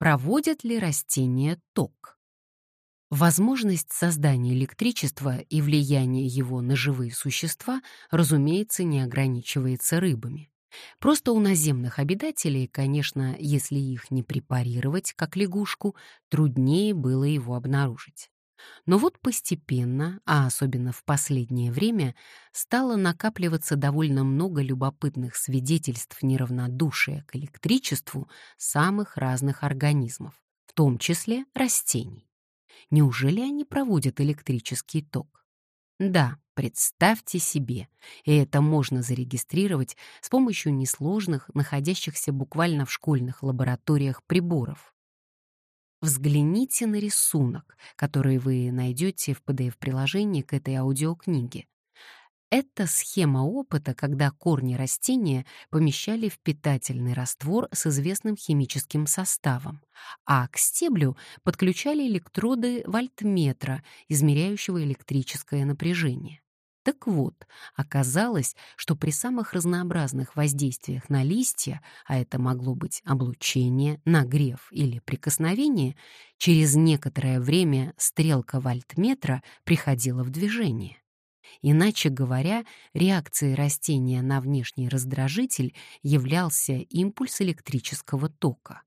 Проводят ли растения ток? Возможность создания электричества и влияние его на живые существа, разумеется, не ограничивается рыбами. Просто у наземных обитателей, конечно, если их не препарировать, как лягушку, труднее было его обнаружить. Но вот постепенно, а особенно в последнее время, стало накапливаться довольно много любопытных свидетельств неравнодушия к электричеству самых разных организмов, в том числе растений. Неужели они проводят электрический ток? Да, представьте себе, и это можно зарегистрировать с помощью несложных, находящихся буквально в школьных лабораториях приборов. Взгляните на рисунок, который вы найдете в PDF-приложении к этой аудиокниге. Это схема опыта, когда корни растения помещали в питательный раствор с известным химическим составом, а к стеблю подключали электроды вольтметра, измеряющего электрическое напряжение. Так вот, оказалось, что при самых разнообразных воздействиях на листья, а это могло быть облучение, нагрев или прикосновение, через некоторое время стрелка вольтметра приходила в движение. Иначе говоря, реакцией растения на внешний раздражитель являлся импульс электрического тока.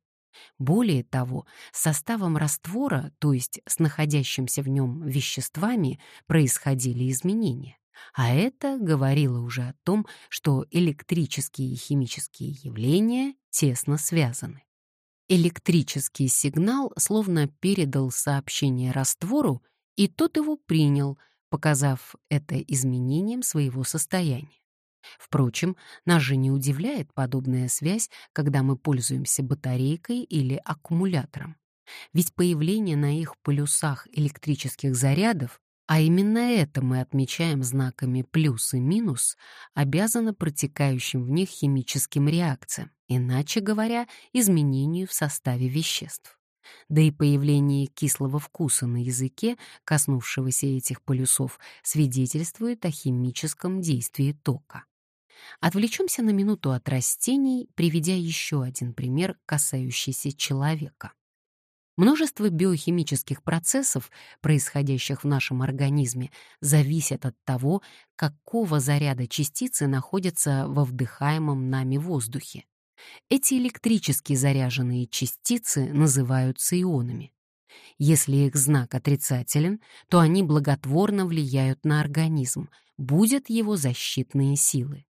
Более того, составом раствора, то есть с находящимся в нем веществами, происходили изменения. А это говорило уже о том, что электрические и химические явления тесно связаны. Электрический сигнал словно передал сообщение раствору, и тот его принял, показав это изменением своего состояния. Впрочем, нас же не удивляет подобная связь, когда мы пользуемся батарейкой или аккумулятором. Ведь появление на их полюсах электрических зарядов а именно это мы отмечаем знаками плюс и минус, обязано протекающим в них химическим реакциям, иначе говоря, изменению в составе веществ. Да и появление кислого вкуса на языке, коснувшегося этих полюсов, свидетельствует о химическом действии тока. Отвлечемся на минуту от растений, приведя еще один пример, касающийся человека. Множество биохимических процессов, происходящих в нашем организме, зависят от того, какого заряда частицы находятся во вдыхаемом нами воздухе. Эти электрически заряженные частицы называются ионами. Если их знак отрицателен, то они благотворно влияют на организм, будут его защитные силы.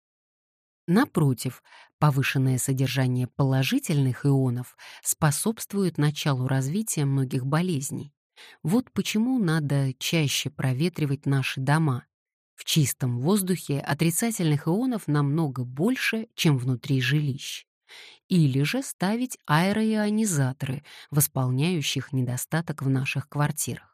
Напротив, повышенное содержание положительных ионов способствует началу развития многих болезней. Вот почему надо чаще проветривать наши дома. В чистом воздухе отрицательных ионов намного больше, чем внутри жилищ. Или же ставить аэроионизаторы, восполняющих недостаток в наших квартирах.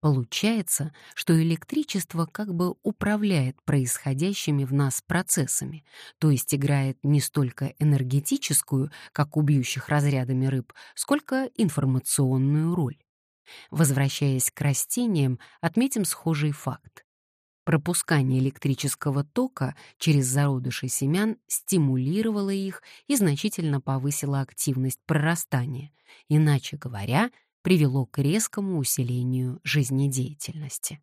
Получается, что электричество как бы управляет происходящими в нас процессами, то есть играет не столько энергетическую, как у разрядами рыб, сколько информационную роль. Возвращаясь к растениям, отметим схожий факт. Пропускание электрического тока через зародыши семян стимулировало их и значительно повысило активность прорастания. Иначе говоря, привело к резкому усилению жизнедеятельности.